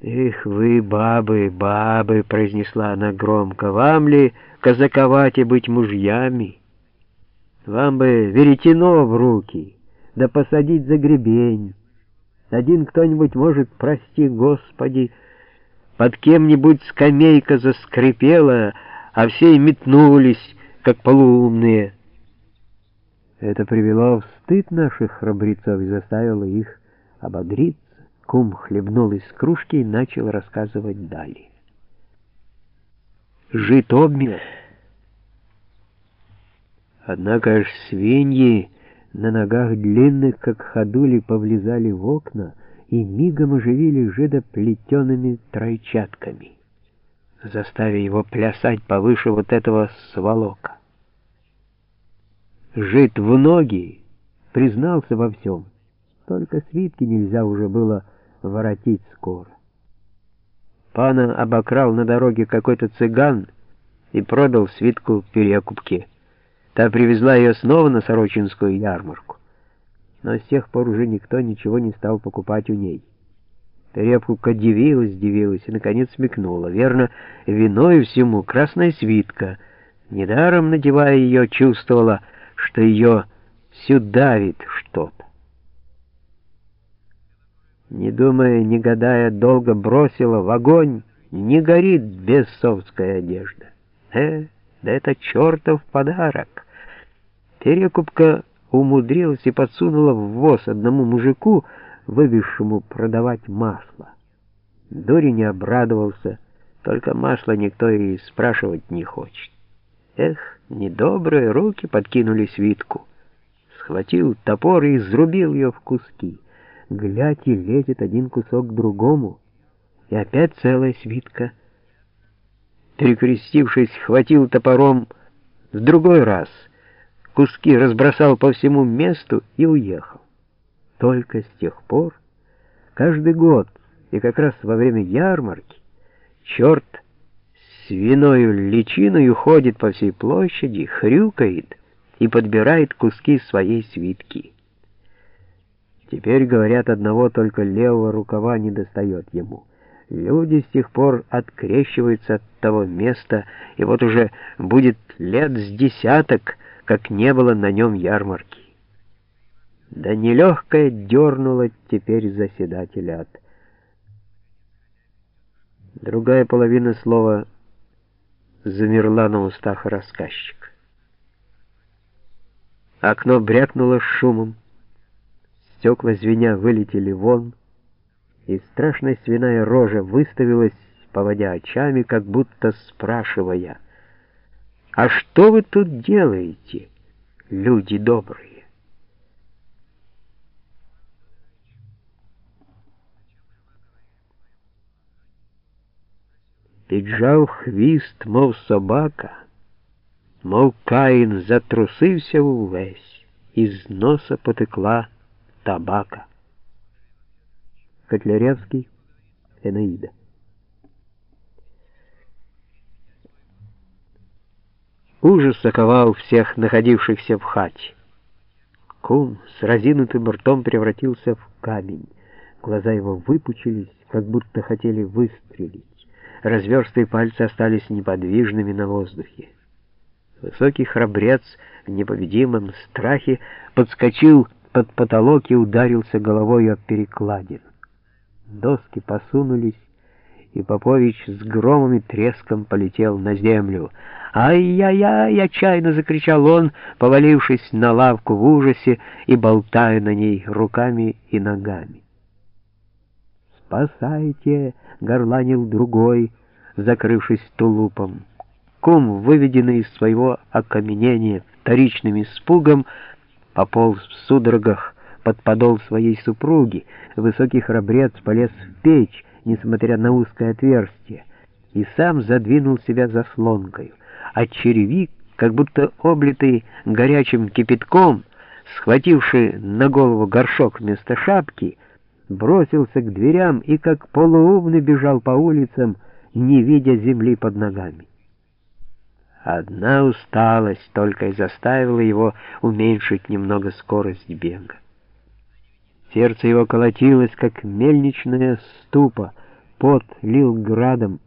«Эх вы, бабы, бабы!» — произнесла она громко. «Вам ли казаковать и быть мужьями? Вам бы веретено в руки, да посадить за гребень. Один кто-нибудь может, прости Господи, под кем-нибудь скамейка заскрипела, а все метнулись, как полуумные». Это привело в стыд наших храбрецов и заставило их ободриться. Кум хлебнул из кружки и начал рассказывать далее. Жит обмер. Однако ж свиньи на ногах длинных, как ходули, повлезали в окна и мигом оживили жида плетеными тройчатками, заставив его плясать повыше вот этого сволока. Жит в ноги, признался во всем, только свитки нельзя уже было воротить скоро. Пана обокрал на дороге какой-то цыган и продал свитку перекупке. Та привезла ее снова на Сорочинскую ярмарку. Но с тех пор уже никто ничего не стал покупать у ней. Перекупка дивилась, дивилась и, наконец, смекнула. Верно, виной всему красная свитка. Недаром, надевая ее, чувствовала, что ее сюда давит что-то не думая, не гадая, долго бросила в огонь, не горит бесовская одежда. Э, да это чертов подарок. Перекупка умудрилась и подсунула в воз одному мужику, вывезшему продавать масло. Дури не обрадовался, только масло никто и спрашивать не хочет. Эх, недобрые руки подкинули свитку. Схватил топор и изрубил ее в куски глядь, и лезет один кусок к другому, и опять целая свитка. Перекрестившись, хватил топором в другой раз, куски разбросал по всему месту и уехал. Только с тех пор, каждый год, и как раз во время ярмарки, черт свиною личиною ходит по всей площади, хрюкает и подбирает куски своей свитки. Теперь, говорят, одного только левого рукава не достает ему. Люди с тех пор открещиваются от того места, и вот уже будет лет с десяток, как не было на нем ярмарки. Да нелегкая дернула теперь заседателя от... Другая половина слова замерла на устах рассказчика. Окно брякнуло шумом. Стекла звеня вылетели вон, и страшная свиная рожа выставилась, поводя очами, как будто спрашивая, «А что вы тут делаете, люди добрые?» Піджав хвіст, мов собака, мов Каїн затрусився увесь, із носа потекла табака. Котляревский, Энеида. Ужас оковал всех находившихся в хате. Кум с разинутым ртом превратился в камень. Глаза его выпучились, как будто хотели выстрелить. Разверстые пальцы остались неподвижными на воздухе. Высокий храбрец в непобедимом страхе подскочил под потолок и ударился головой об перекладину. Доски посунулись, и Попович с громом и треском полетел на землю. «Ай-яй-яй!» — отчаянно закричал он, повалившись на лавку в ужасе и болтая на ней руками и ногами. «Спасайте!» — горланил другой, закрывшись тулупом. Кум, выведенный из своего окаменения вторичным испугом, пополз в судорогах под подол своей супруги, высокий храбрец полез в печь, несмотря на узкое отверстие, и сам задвинул себя заслонкой, а черевик, как будто облитый горячим кипятком, схвативший на голову горшок вместо шапки, бросился к дверям и как полуумный бежал по улицам, не видя земли под ногами. Одна усталость только и заставила его уменьшить немного скорость бега. Сердце его колотилось, как мельничная ступа, пот лил градом,